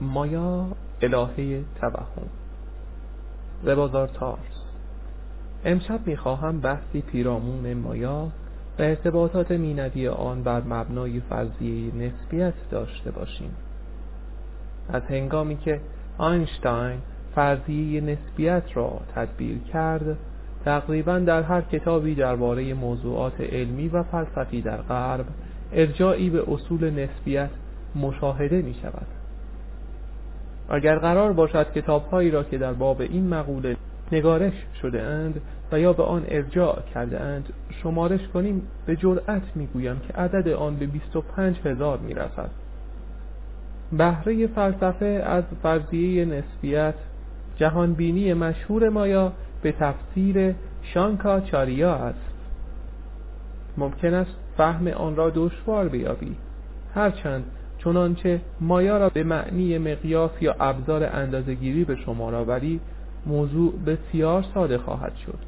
مایا الهه توهم. ربازار تارس امشب می‌خواهم بحثی پیرامون مایا و ارتباطات مینوی آن بر مبنای فرضیه نسبیت داشته باشیم. از هنگامی که آینشتاین فرضیه نسبیت را تدبیر کرد تقریبا در هر کتابی درباره موضوعات علمی و فلسفی در غرب ارجاعی به اصول نسبیت مشاهده می شود اگر قرار باشد کتابهایی را که در باب این مقوله نگارش شده اند و یا به آن ارجاع کرده اند شمارش کنیم به جرأت می‌گویم که عدد آن به 25 هزار می رسد بهره فلسفه از فرضیه نسبیت جهانبینی مشهور مایا به تفسیر شانکا چاریا است. ممکن است فهم آن را دشوار بیابی. هرچند چنانچه مایا را به معنی مقیاس یا ابزار اندازهگیری به شما آوری موضوع بسیار ساده خواهد شد.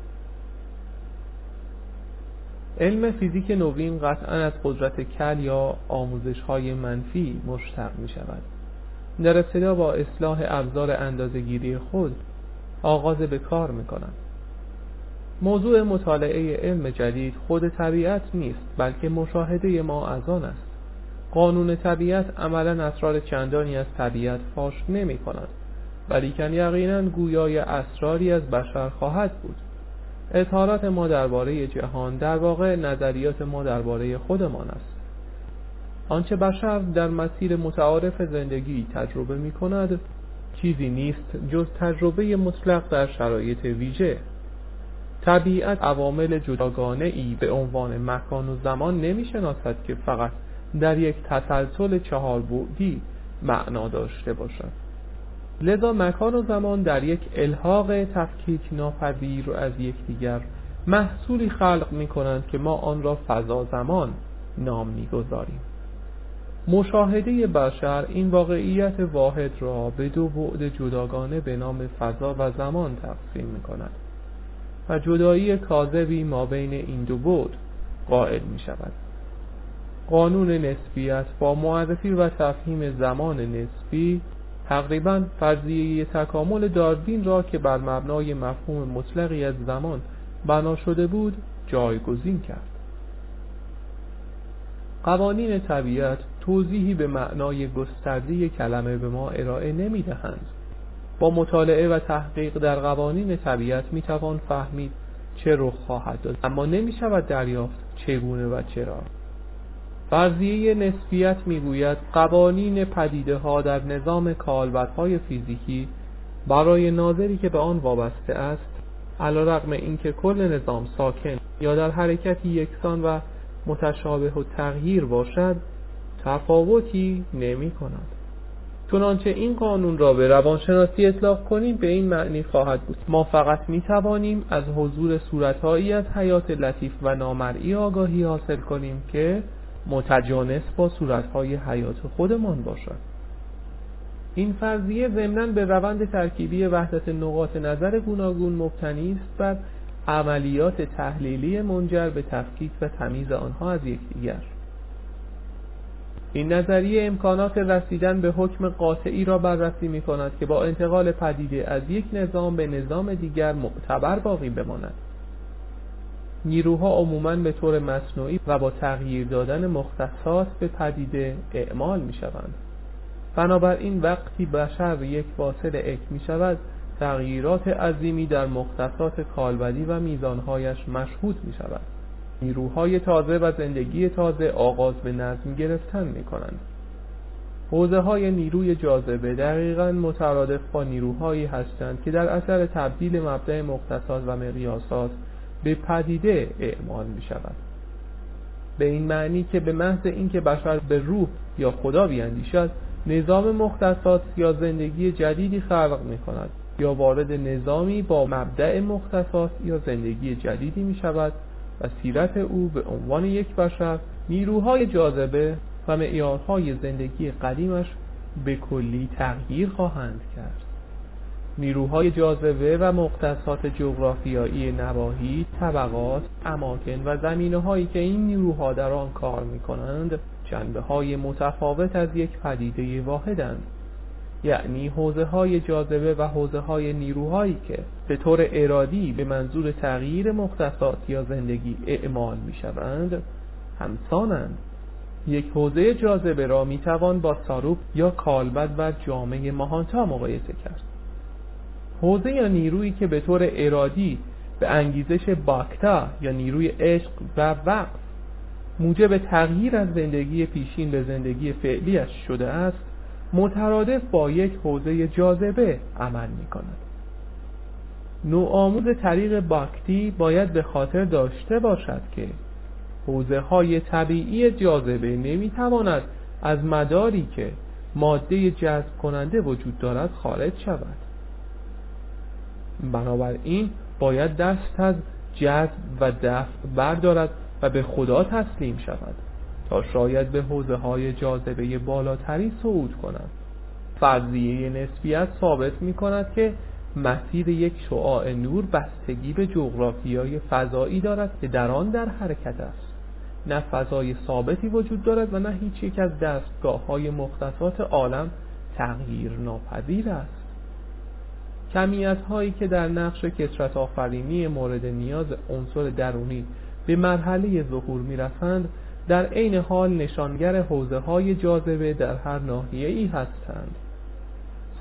علم فیزیک نوین قطعا از قدرت کل یا آموزش های منفی مشتق می شود در ابتدا با اصلاح ابزار اندازهگیری خود آغاز به کار می کند موضوع مطالعه علم جدید خود طبیعت نیست بلکه مشاهده ما از آن است. قانون طبیعت عملا اسرار چندانی از طبیعت فاش نمی کند ولیکن یقینا گویای اسراری از بشر خواهد بود. اظهارات ما درباره جهان در واقع نظریات ما درباره خودمان است. آنچه بشر در مسیر متعارف زندگی تجربه می کند چیزی نیست جز تجربه مطلق در شرایط ویژه. طبیعت عوامل جداگانه ای به عنوان مکان و زمان نمی شناسد که فقط در یک تسلسل چهار بعدی معنا داشته باشد. لذا مکان و زمان در یک الحاق تفکیک ناپذیر از یکدیگر محصولی خلق می کنند که ما آن را فضا زمان نام می گذاریم مشاهده بشر این واقعیت واحد را به دو بعد جداگانه به نام فضا و زمان تقسیم می کند و جدایی کاذبی ما بین این دو بعد قائل می شود قانون نسبیت با معرفی و تفهیم زمان نسبی تقریبا فرضیه تکامل داروین را که بر مبنای مفهوم مطلقی از زمان بنا شده بود جایگزین کرد. قوانین طبیعت توضیحی به معنای گسترده کلمه به ما ارائه نمی دهند. با مطالعه و تحقیق در قوانین طبیعت می توان فهمید چه رخ خواهد داد. اما نمی شود دریافت چگونه و چرا. فرضیه نسبیت می‌گوید قوانین پدیده ها در نظام کالبدهای فیزیکی برای ناظری که به آن وابسته است علا رقم اینکه کل نظام ساکن یا در حرکتی یکسان و متشابه و تغییر باشد تفاوتی نمی کند چنانچه این قانون را به روانشناسی اطلاق کنیم به این معنی خواهد بود. ما فقط می توانیم از حضور صورتهایی از حیات لطیف و نامرئی آگاهی حاصل کنیم که متجانس با صورتهای حیات خودمان باشد. این فرضیه ضمنا به روند ترکیبی وحدت نقاط نظر گوناگون مبتنی است بر عملیات تحلیلی منجر به تفکیک و تمیز آنها از یکدیگر. این نظریه امکانات رسیدن به حکم قاطعی را بررسی می کند که با انتقال پدیده از یک نظام به نظام دیگر معتبر باقی بماند. نیروها عموما به طور مصنوعی و با تغییر دادن مختصات به پدیده اعمال می شوند بنابراین وقتی بشر یک واصل اک می شود تغییرات عظیمی در مختصات کالبدی و میزانهایش مشهود می شود نیروهای تازه و زندگی تازه آغاز به نظم گرفتن می کنند حوزه های نیروی جاذبه دقیقا مترادف با نیروهایی هستند که در اثر تبدیل مبدع مختصات و مقیاسات به پدیده اعمال می شود به این معنی که به محض اینکه بشر به روح یا خدا بیاندیشد نظام مختصات یا زندگی جدیدی خلق می کند یا وارد نظامی با مبدع مختصات یا زندگی جدیدی می شود و سیرت او به عنوان یک بشر نیروهای جاذبه و معیارهای زندگی قدیمش به کلی تغییر خواهند کرد. نیروهای جاذبه و مختصات جغرافیایی نواحی، طبقات، اماکن و زمینه هایی که این نیروها در آن کار می کنند جنبه های متفاوت از یک پدیده واحدند. یعنی حوزه های جاذبه و حوزه های نیروهایی که به طور ارادی به منظور تغییر مختصات یا زندگی اعمال می شوند همسانند. یک حوزه جاذبه را می توان با ساروپ یا کالبد و جامعه ماهانتا مقایسه کرد. حوزه یا نیرویی که به طور ارادی به انگیزش باکتا یا نیروی عشق و وقت موجب تغییر از زندگی پیشین به زندگی فعلیش شده است مترادف با یک حوزه جاذبه عمل می کند نوآموز طریق باکتی باید به خاطر داشته باشد که حوزه های طبیعی جاذبه نمی تواند از مداری که ماده جذب کننده وجود دارد خارج شود. بنابراین باید دست از جذب و دفع بردارد و به خدا تسلیم شود تا شاید به حوزه های جاذبه بالاتری صعود کند. فرضیه نسبیت ثابت می کند که مسیر یک شعاع نور بستگی به جغرافیای فضایی دارد که در آن در حرکت است. نه فضای ثابتی وجود دارد و نه هیچ یک از دستگاه های مختصات عالم تغییر ناپذیر است. کمیت هایی که در نقش کسرت آفرینی مورد نیاز عنصر درونی به مرحله ظهور می رسند در عین حال نشانگر حوزه های جاذبه در هر ناحیه ای هستند.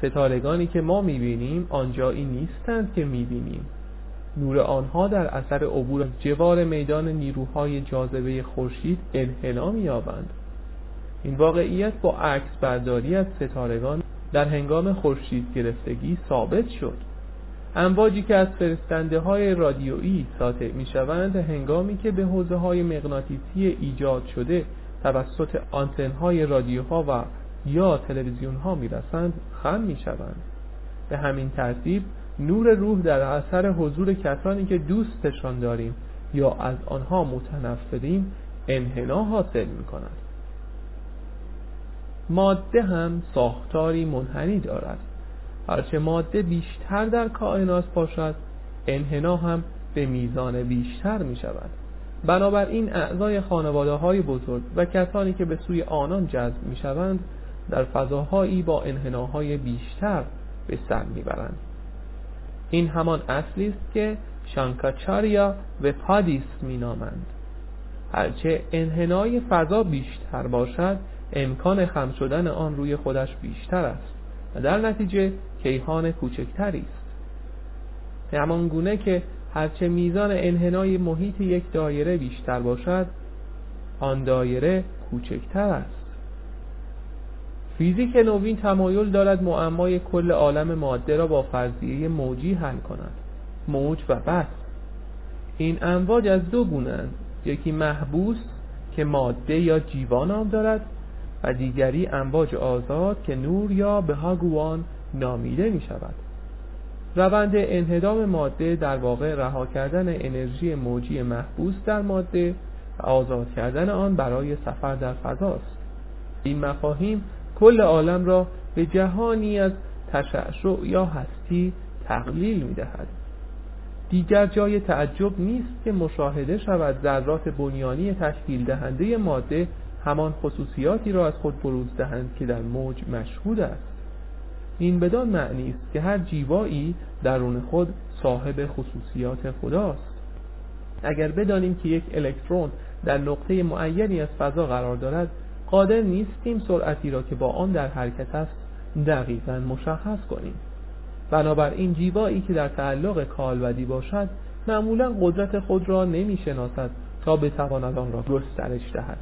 ستارگانی که ما می‌بینیم آنجایی نیستند که می‌بینیم. نور آنها در اثر عبور جوار میدان نیروهای جاذبه خورشید انحنا مییابند. این واقعیت با عکس برداری از ستارگان در هنگام خورشید گرفتگی ثابت شد. امواجی که از فرستنده های رادیویی ساطع می شوند هنگامی که به حوزه های مغناطیسی ایجاد شده توسط آنتن های رادیوها و یا تلویزیون ها می رسند خم می شوند به همین ترتیب نور روح در اثر حضور کسانی که دوستشان داریم یا از آنها متنفریم انحنا حاصل می کند ماده هم ساختاری منحنی دارد. هرچه ماده بیشتر در کائنات باشد انحنا هم به میزان بیشتر می شود بنابراین اعضای خانواده های بزرگ و کسانی که به سوی آنان جذب می شوند در فضاهایی با انحناهای بیشتر به سر می‌برند. این همان اصلی است که شانکاچاریا و پادیس مینامند. هرچه انحنای فضا بیشتر باشد امکان خم شدن آن روی خودش بیشتر است و در نتیجه کیهان کوچکتری است. همان گونه که هرچه میزان انحنای محیط یک دایره بیشتر باشد آن دایره کوچکتر است. فیزیک نوین تمایل دارد معمای کل عالم ماده را با فرضیه موجی حل کند موج و بس این امواج از دو گونه یکی محبوس که ماده یا جیوا نام دارد و دیگری امواج آزاد که نور یا بهاگوان نامیده می شود. روند انهدام ماده در واقع رها کردن انرژی موجی محبوس در ماده و آزاد کردن آن برای سفر در فضاست این مفاهیم کل عالم را به جهانی از تشعشع یا هستی تقلیل می دهد. دیگر جای تعجب نیست که مشاهده شود ذرات بنیانی تشکیل دهنده ماده همان خصوصیاتی را از خود بروز دهند که در موج مشهود است. این بدان معنی است که هر جیوایی درون خود صاحب خصوصیات خداست. اگر بدانیم که یک الکترون در نقطه معینی از فضا قرار دارد قادر نیستیم سرعتی را که با آن در حرکت است دقیقا مشخص کنیم. بنابراین جیوایی که در تعلق کالبدی باشد معمولا قدرت خود را نمی شناسد تا بتواند آن را گسترش دهد.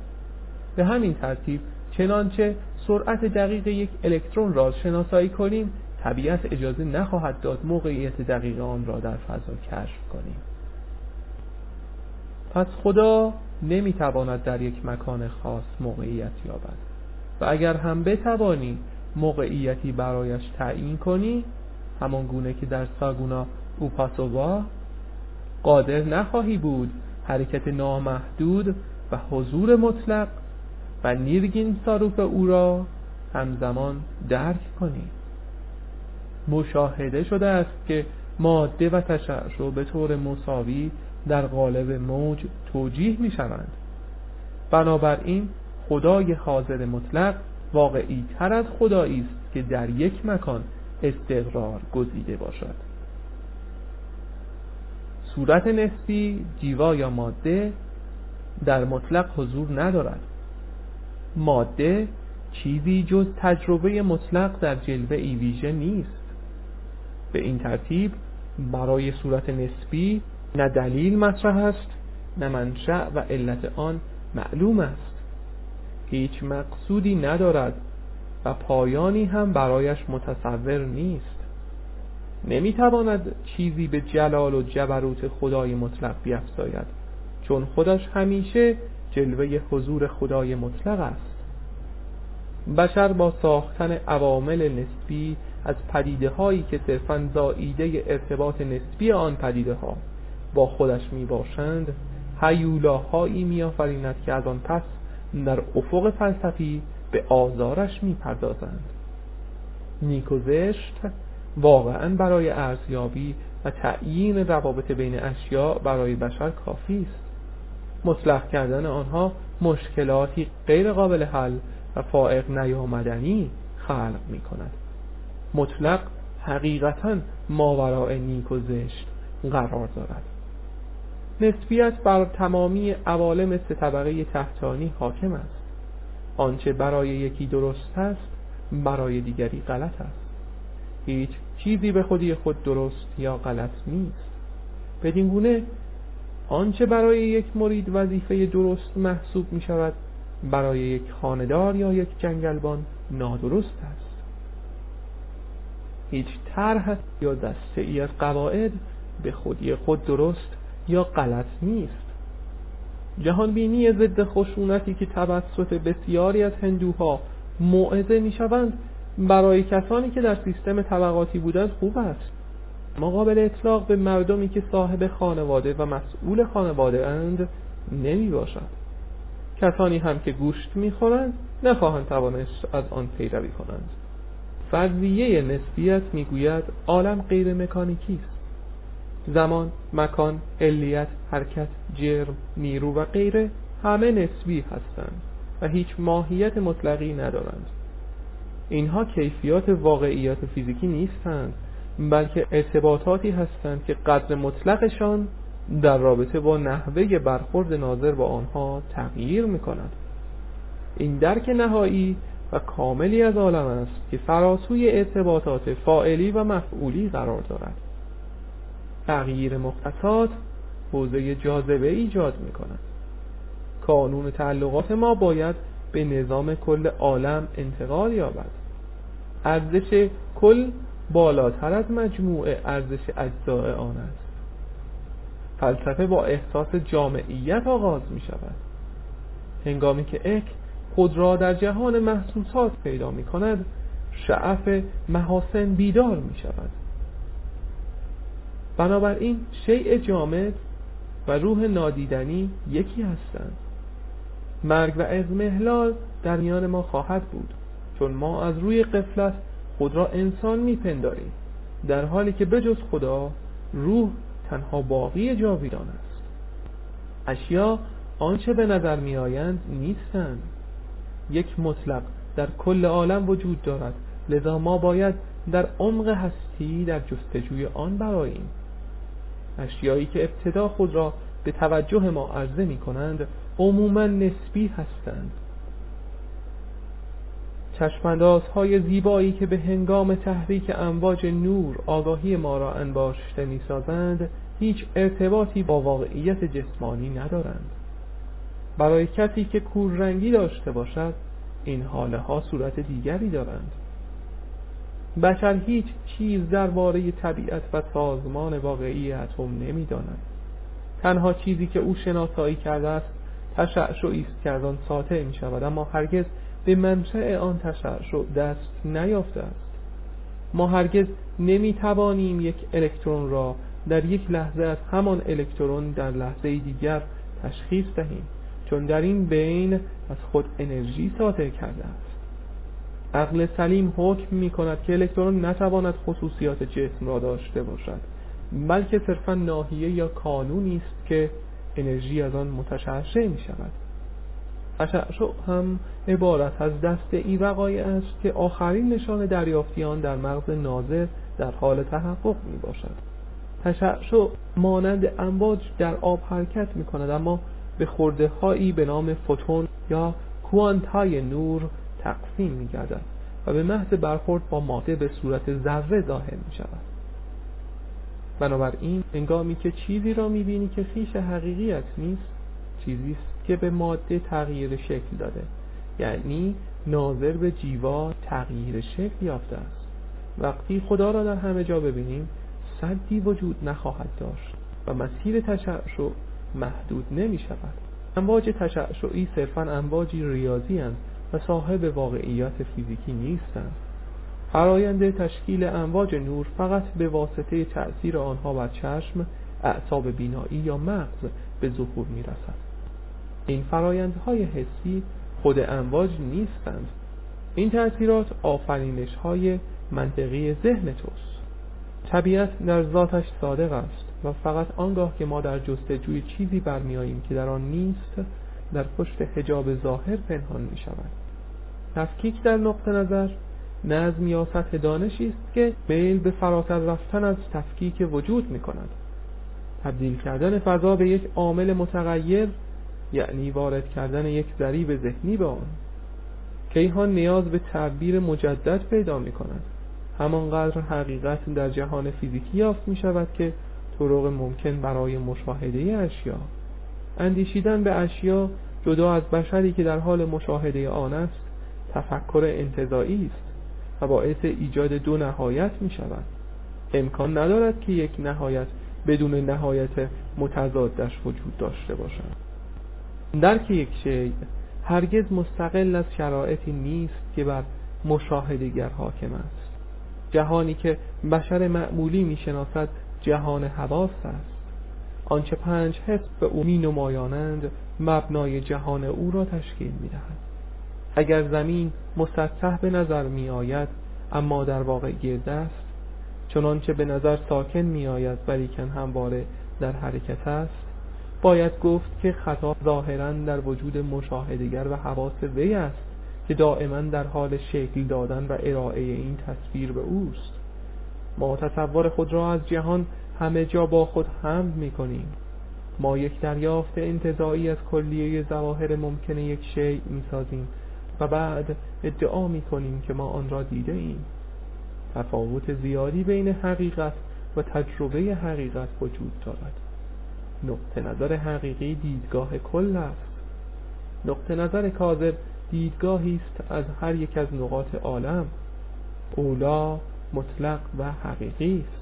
به همین ترتیب چنانچه سرعت دقیق یک الکترون را شناسایی کنیم طبیعت اجازه نخواهد داد موقعیت دقیق آن را در فضا کشف کنیم. پس خدا نمی‌تواند در یک مکان خاص موقعیت یابد. و اگر هم بتوانی موقعیتی برایش تعیین کنی همان گونه که در ساگونا اوپاسووا قادر نخواهی بود حرکت نامحدود و حضور مطلق و نیرگین ساروف او را همزمان درک کنی. مشاهده شده است که ماده و تشعشع به طور مساوی در قالب موج توجیه می شوند. بنابراین خدای حاضر مطلق واقعی تر از خدایی است که در یک مکان استقرار گزیده باشد. صورت نسبی جیوا یا ماده در مطلق حضور ندارد. ماده چیزی جز تجربه مطلق در جلوه ای ویژه نیست. به این ترتیب برای صورت نسبی نه دلیل مطرح است نه منشأ و علت آن معلوم است. هیچ مقصودی ندارد و پایانی هم برایش متصور نیست. نمی‌تواند چیزی به جلال و جبروت خدای مطلق بیفزاید چون خودش همیشه جلوه حضور خدای مطلق است. بشر با ساختن عوامل نسبی از پدیده هایی که صرفا زائیده ارتباط نسبی آن پدیده ها با خودش می باشند هیولاهایی می آفریند که از آن پس در افق فلسفی به آزارش می پردازند نیک و زشت واقعا برای ارزیابی و تعیین روابط بین اشیاء برای بشر کافی است. مصلح کردن آنها مشکلاتی غیر قابل حل و فائق نیامدنی خلق می کند مطلق حقیقتا ماورای نیک و زشت قرار دارد. نسبیت بر تمامی عوالم سه طبقه تحتانی حاکم است. آنچه برای یکی درست است برای دیگری غلط است. هیچ چیزی به خودی خود درست یا غلط نیست. بدین گونه آنچه برای یک مرید وظیفه درست محسوب می شود برای یک خاندار یا یک جنگلبان نادرست است. هیچ طرح یا دسته ای از قواعد به خودی خود درست یا غلط نیست. جهانبینی ضد خشونتی که توسط بسیاری از هندوها موعظه می شوند برای کسانی که در سیستم طبقاتی بودند خوب است. مقابل اطلاق به مردمی که صاحب خانواده و مسئول خانواده اند نمی باشد. کسانی هم که گوشت می‌خورند نخواهند توانست از آن پیروی کنند. فرضیه نسبیت می‌گوید عالم غیر مکانیکی است. زمان، مکان، علیت، حرکت، جرم، نیرو و غیره همه نسبی هستند و هیچ ماهیت مطلقی ندارند. اینها کیفیات واقعیات فیزیکی نیستند. بلکه ارتباطاتی هستند که قدر مطلقشان در رابطه با نحوه برخورد ناظر با آنها تغییر می کند این درک نهایی و کاملی از عالم است که فراسوی ارتباطات فائلی و مفعولی قرار دارد. تغییر مختصات حوزه جاذبه ایجاد می کند کانون تعلقات ما باید به نظام کل عالم انتقال یابد. ارزش کل بالاتر از مجموعه ارزش اجزاء آن است. فلسفه با احساس جامعیت آغاز می شود. هنگامی که اک خود را در جهان محسوسات پیدا می کند شعف محاسن بیدار می شود. بنابراین شیء جامد و روح نادیدنی یکی هستند. مرگ و ازمهلال در میان ما خواهد بود چون ما از روی قفلت خود را انسان میپنداریم در حالی که بجز خدا روح تنها باقی جاویدان است. اشیا آنچه به نظر می آیند نیستند. یک مطلق در کل عالم وجود دارد لذا ما باید در عمق هستی در جستجوی آن براییم اشیایی که ابتدا خود را به توجه ما عرضه می کنند عموما نسبی هستند. چشمنداز های زیبایی که به هنگام تحریک امواج نور آگاهی ما را انباشته می سازند هیچ ارتباطی با واقعیت جسمانی ندارند. برای کسی که کوررنگی داشته باشد این حاله ها صورت دیگری دارند. بشر هیچ چیز درباره طبیعت و سازمان واقعی اتم نمی‌داند. تنها چیزی که او شناسایی کرده است تشعشعی است که از آن ساطع می شود اما هرگز به منشأ آن تشعشع دست نیافته است. ما هرگز نمی توانیم یک الکترون را در یک لحظه از همان الکترون در لحظه دیگر تشخیص دهیم چون در این بین از خود انرژی ساطع کرده است. عقل سلیم حکم می کند که الکترون نتواند خصوصیات جسم را داشته باشد بلکه صرفا ناحیه یا کانونی است که انرژی از آن متشعشع می شود تشعشع هم عبارت از دست ای وقایع است که آخرین نشان دریافتیان در مغز ناظر در حال تحقق می باشد. تشعشع مانند امواج در آب حرکت می کند اما به خورده هایی به نام فوتون یا کوانتای نور تقسیم می گردد و به محض برخورد با ماده به صورت ذره ظاهر می شود. بنابراین انگامی که چیزی را می بینی که خیش حقیقیت نیست چیزی است که به ماده تغییر شکل داده. یعنی ناظر به جیوا تغییر شکل یافته است. وقتی خدا را در همه جا ببینیم صدی وجود نخواهد داشت و مسیر تشعشع محدود نمی شود امواج تشعشعی صرفا امواجی ریاضی هستند و صاحب واقعیت فیزیکی نیستند. فرایند تشکیل امواج نور فقط به واسطه تأثیر آنها بر چشم اعصاب بینایی یا مغز به ظهور می رسد این فرایندهای حسی خود امواج نیستند. این تأثیرات آفرینش های منطقی ذهن توست. طبیعت در ذاتش صادق است و فقط آنگاه که ما در جستجوی چیزی برمیاییم که در آن نیست در پشت حجاب ظاهر پنهان می شود تفکیک در نقطه نظر نظم یا سطح دانشی است که میل به فراتر رفتن از تفکیک وجود می کند تبدیل کردن فضا به یک عامل متغیر یعنی وارد کردن یک ذریب ذهنی به آن کیهان نیاز به تعبیر مجدد پیدا می کند همانقدر حقیقت در جهان فیزیکی یافت می شود که طرق ممکن برای مشاهده اشیا. اندیشیدن به اشیا جدا از بشری که در حال مشاهده آن است تفکر انتظایی است و باعث ایجاد دو نهایت می شود امکان ندارد که یک نهایت بدون نهایت متضادش وجود داشته باشد. درک یک شیء هرگز مستقل از شرایطی نیست که بر مشاهدگر حاکم است. جهانی که بشر معمولی می‌شناسد جهان حواس است. آنچه پنج حس به او می نمایانند مبنای جهان او را تشکیل می دهد اگر زمین مسطح به نظر می آید اما در واقع گرد است چنانچه به نظر ساکن می آید ولیکن همواره در حرکت است باید گفت که خطا ظاهرا در وجود مشاهدگر و حواس وی است که دائما در حال شکل دادن و ارائه این تصویر به اوست. ما تصور خود را از جهان همه جا با خود حمل می کنیم ما یک دریافت انتظایی از کلیه ظواهر ممکن یک شیء می سازیم و بعد ادعا می کنیم که ما آن را دیده ایم. تفاوت زیادی بین حقیقت و تجربه حقیقت وجود دارد. نقطه نظر حقیقی دیدگاه کل است. نقطه نظر کاذب دیدگاهی است از هر یک از نقاط عالم. اولا مطلق و حقیقی است.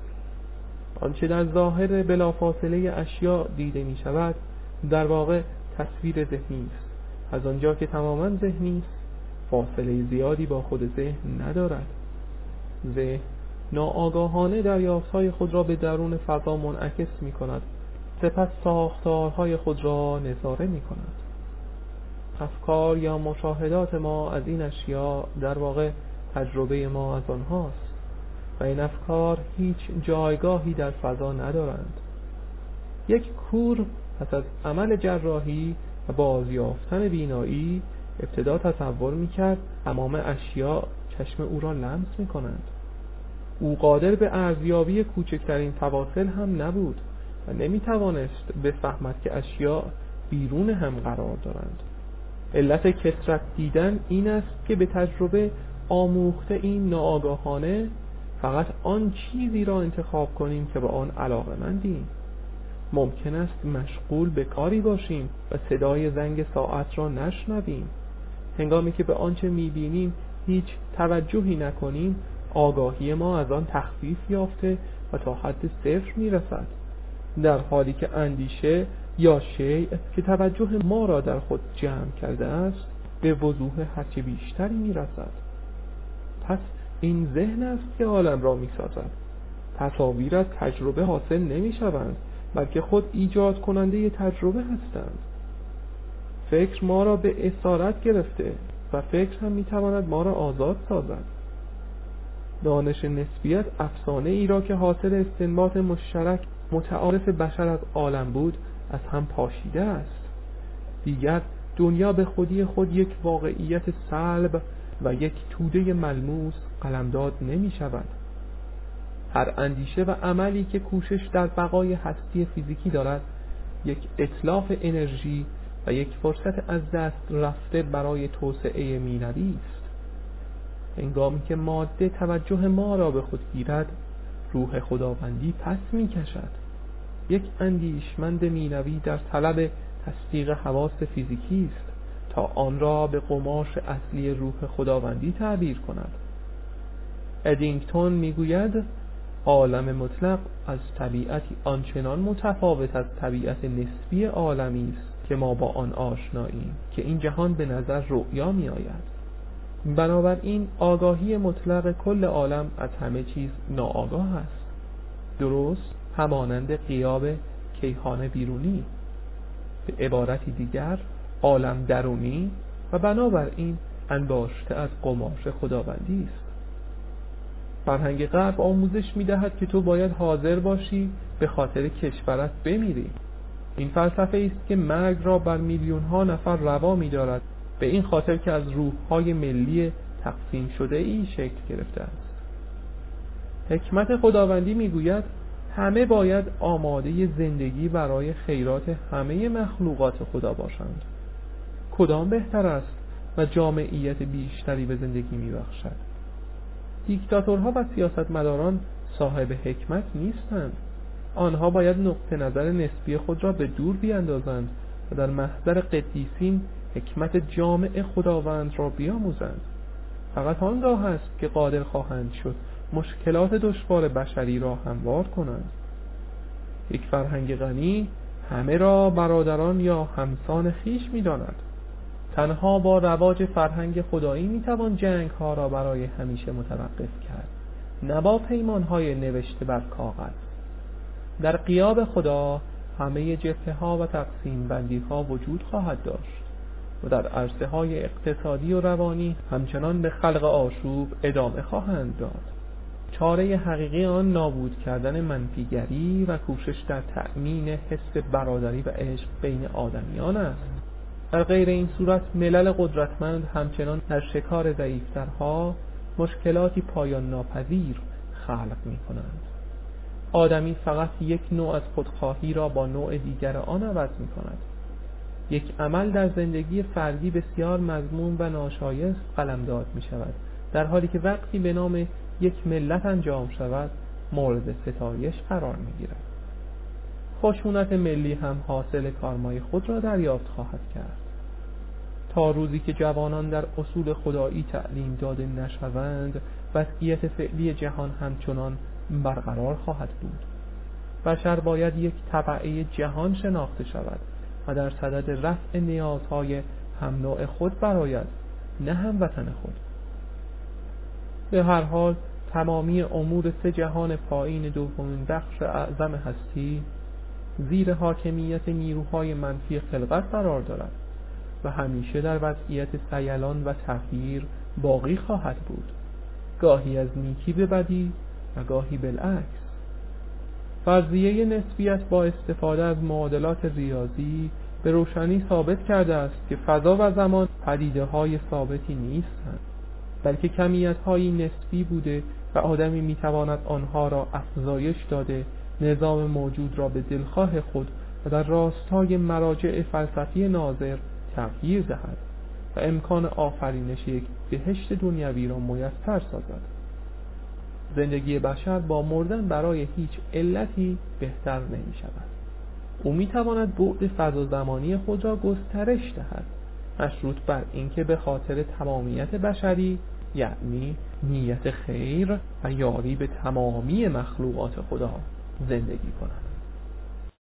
آنچه در ظاهر بلافاصله اشیاء دیده می شود در واقع تصویر ذهنی است. از آنجا که تماما ذهنی است فاصله زیادی با خود ذهن ندارد. ذهن ناآگاهانه دریافتهای خود را به درون فضا منعکس می کند سپس ساختارهای خود را نظاره می کند. افکار یا مشاهدات ما از این اشیاء در واقع تجربه ما از آنهاست و این افکار هیچ جایگاهی در فضا ندارند. یک کور پس از عمل جراحی و بازیافتن بینایی ابتدا تصور می‌کرد تمام اشیاء چشم او را لمس می کنند. او قادر به ارزیابی کوچکترین فواصل هم نبود. و نمی‌توانست بفهمد که اشیاء بیرون هم قرار دارند. علت کسرت دیدن این است که به تجربه آموخته این ناآگاهانه فقط آن چیزی را انتخاب کنیم که به آن علاقه مندیم ممکن است مشغول به کاری باشیم و صدای زنگ ساعت را نشنویم. هنگامی که به آنچه می‌بینیم هیچ توجهی نکنیم آگاهی ما از آن تخفیف یافته و تا حد صفر می‌رسد. در حالی که اندیشه یا شیء که توجه ما را در خود جمع کرده است به وضوح هرچه بیشتری می‌رسد. پس این ذهن است که عالم را می‌سازد. تصاویر از تجربه حاصل نمی شوند بلکه خود ایجاد کننده تجربه هستند. فکر ما را به اسارت گرفته و فکر هم می‌تواند ما را آزاد سازد. دانش نسبیت افسانه ای را که حاصل استنباط مشترک متعارف بشر از عالم بود از هم پاشیده است. دیگر دنیا به خودی خود یک واقعیت سلب و یک توده ملموس قلمداد نمی شود. هر اندیشه و عملی که کوشش در بقای هستی فیزیکی دارد یک اطلاف انرژی و یک فرصت از دست رفته برای توسعه مینوی است هنگامی که ماده توجه ما را به خود گیرد روح خداوندی پس می کشد. یک اندیشمند مینوی در طلب تصدیق حواس فیزیکی است تا آن را به قماش اصلی روح خداوندی تعبیر کند. ادینگتون می‌گوید عالم مطلق از طبیعتی آنچنان متفاوت از طبیعت نسبی عالمی است که ما با آن آشناییم که این جهان به نظر رؤیا می آید بنابراین آگاهی مطلق کل عالم از همه چیز ناآگاه است. درست همانند قیاب کیهان بیرونی. به عبارتی دیگر عالم درونی و بنابراین انباشته از قماش خداوندی است. فرهنگ غرب آموزش می‌دهد که تو باید حاضر باشی به خاطر کشورت بمیری. این فلسفه است که مرگ را بر میلیون ها نفر روا میدارد. به این خاطر که از روح های ملی تقسیم شده ای شکل گرفته است. حکمت خداوندی می‌گوید همه باید آماده زندگی برای خیرات همه مخلوقات خدا باشند. کدام بهتر است و جامعیت بیشتری به زندگی میبخشد؟ دیکتاتورها و سیاستمداران صاحب حکمت نیستند. آنها باید نقطه نظر نسبی خود را به دور بیاندازند و در محضر قدیسین حکمت جامع خداوند را بیاموزند. فقط آنگاه است که قادر خواهند شد مشکلات دشوار بشری را هموار کنند. یک فرهنگ غنی همه را برادران یا همسان خیش می‌داند. تنها با رواج فرهنگ خدایی می‌توان جنگ ها را برای همیشه متوقف کرد نه با پیمان های نوشته بر کاغذ. در قیاب خدا همه جبهه ها و تقسیم بندی ها وجود خواهد داشت. و در عرصه های اقتصادی و روانی همچنان به خلق آشوب ادامه خواهند داد. چاره حقیقی آن نابود کردن منفیگری و کوشش در تأمین حس برادری و عشق بین آدمیان است. در غیر این صورت ملل قدرتمند همچنان در شکار ضعیفترها مشکلاتی پایان ناپذیر خلق می کنند آدمی فقط یک نوع از خودخواهی را با نوع دیگر آن عوض می کند یک عمل در زندگی فردی بسیار مضمون و ناشایست قلمداد می شود. در حالی که وقتی به نام یک ملت انجام شود مورد ستایش قرار می گیرد. خشونت ملی هم حاصل کارمای خود را دریافت خواهد کرد. تا روزی که جوانان در اصول خدایی تعلیم داده نشوند وضعیت فعلی جهان همچنان برقرار خواهد بود. بشر باید یک طبعه جهان شناخته شود. و در صدد رفع نیازهای هم نوع خود براید نه هم وطن خود. به هر حال تمامی امور سه جهان پایین دومین بخش اعظم هستی زیر حاکمیت نیروهای منفی خلقت قرار دارد و همیشه در وضعیت سیلان و تغییر باقی خواهد بود. گاهی از نیکی به بدی و گاهی بالعکس. فرضیه نسبیت با استفاده از معادلات ریاضی به روشنی ثابت کرده است که فضا و زمان پدیده های ثابتی نیستند بلکه کمیت های نسبی بوده و آدمی می‌تواند آنها را افزایش داده نظام موجود را به دلخواه خود و در راستای مراجع فلسفی ناظر تغییر دهد و امکان آفرینش یک بهشت دنیوی را میسر سازد. زندگی بشر با مردن برای هیچ علتی بهتر نمی شود او می تواند بعد فضا زمانی خود را گسترش دهد مشروط بر اینکه به خاطر تمامیت بشری یعنی نیت خیر و یاری به تمامی مخلوقات خدا زندگی کند.